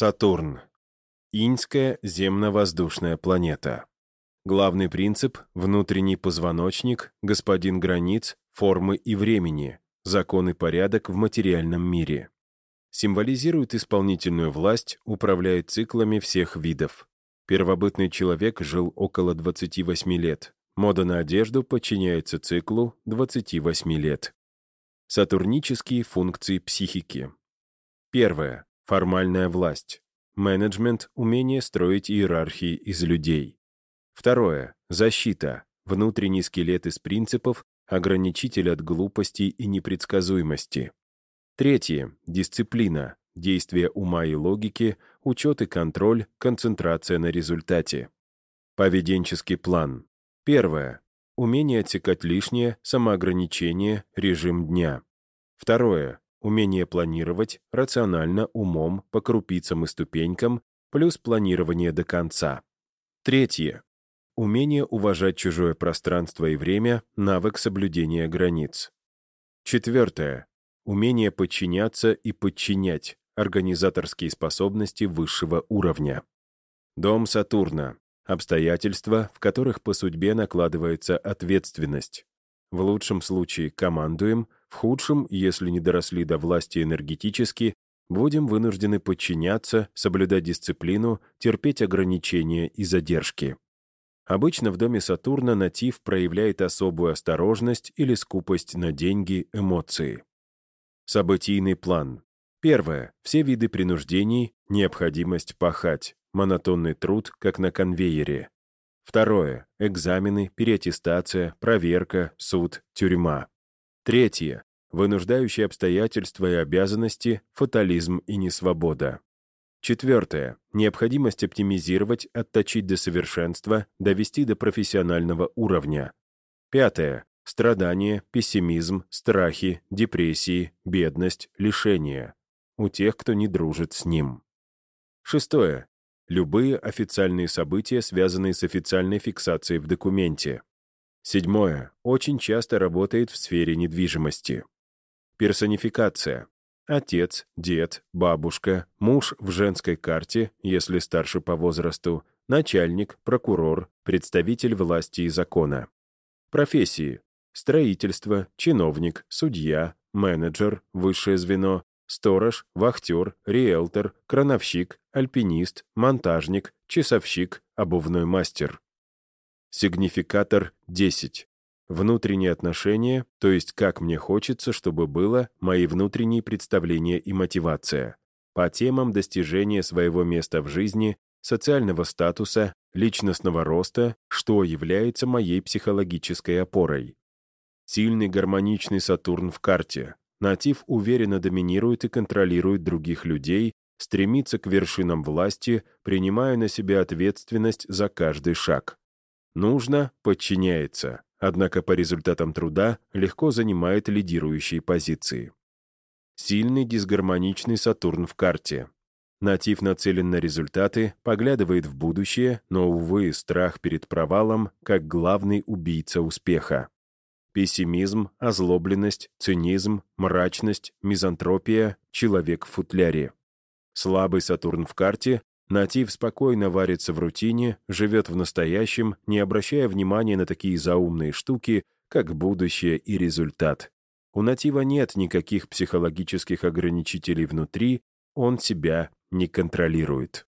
Сатурн. Иньская земно-воздушная планета. Главный принцип — внутренний позвоночник, господин границ, формы и времени, закон и порядок в материальном мире. Символизирует исполнительную власть, управляет циклами всех видов. Первобытный человек жил около 28 лет. Мода на одежду подчиняется циклу 28 лет. Сатурнические функции психики. Первое. Формальная власть. Менеджмент — умение строить иерархии из людей. Второе. Защита. Внутренний скелет из принципов, ограничитель от глупости и непредсказуемости. Третье. Дисциплина. Действие ума и логики, учет и контроль, концентрация на результате. Поведенческий план. Первое. Умение отсекать лишнее, самоограничение, режим дня. Второе умение планировать рационально, умом, по крупицам и ступенькам, плюс планирование до конца. Третье. Умение уважать чужое пространство и время, навык соблюдения границ. Четвертое. Умение подчиняться и подчинять, организаторские способности высшего уровня. Дом Сатурна. Обстоятельства, в которых по судьбе накладывается ответственность. В лучшем случае командуем, в худшем, если не доросли до власти энергетически, будем вынуждены подчиняться, соблюдать дисциплину, терпеть ограничения и задержки. Обычно в доме Сатурна натив проявляет особую осторожность или скупость на деньги, эмоции. Событийный план. Первое. Все виды принуждений, необходимость пахать, монотонный труд, как на конвейере. Второе. Экзамены, переаттестация, проверка, суд, тюрьма. Третье. Вынуждающие обстоятельства и обязанности, фатализм и несвобода. Четвертое. Необходимость оптимизировать, отточить до совершенства, довести до профессионального уровня. Пятое. Страдания, пессимизм, страхи, депрессии, бедность, лишения. У тех, кто не дружит с ним. Шестое. Любые официальные события, связанные с официальной фиксацией в документе. Седьмое. Очень часто работает в сфере недвижимости. Персонификация. Отец, дед, бабушка, муж в женской карте, если старше по возрасту, начальник, прокурор, представитель власти и закона. Профессии. Строительство, чиновник, судья, менеджер, высшее звено, сторож, вахтер, риэлтор, крановщик, альпинист, монтажник, часовщик, обувной мастер. Сигнификатор 10. Внутренние отношения, то есть как мне хочется, чтобы было, мои внутренние представления и мотивация. По темам достижения своего места в жизни, социального статуса, личностного роста, что является моей психологической опорой. Сильный гармоничный Сатурн в карте. Натив уверенно доминирует и контролирует других людей, стремится к вершинам власти, принимая на себя ответственность за каждый шаг. Нужно — подчиняется, однако по результатам труда легко занимает лидирующие позиции. Сильный дисгармоничный Сатурн в карте. Натив нацелен на результаты, поглядывает в будущее, но, увы, страх перед провалом как главный убийца успеха. Пессимизм, озлобленность, цинизм, мрачность, мизантропия, человек в футляре. Слабый Сатурн в карте Натив спокойно варится в рутине, живет в настоящем, не обращая внимания на такие заумные штуки, как будущее и результат. У натива нет никаких психологических ограничителей внутри, он себя не контролирует.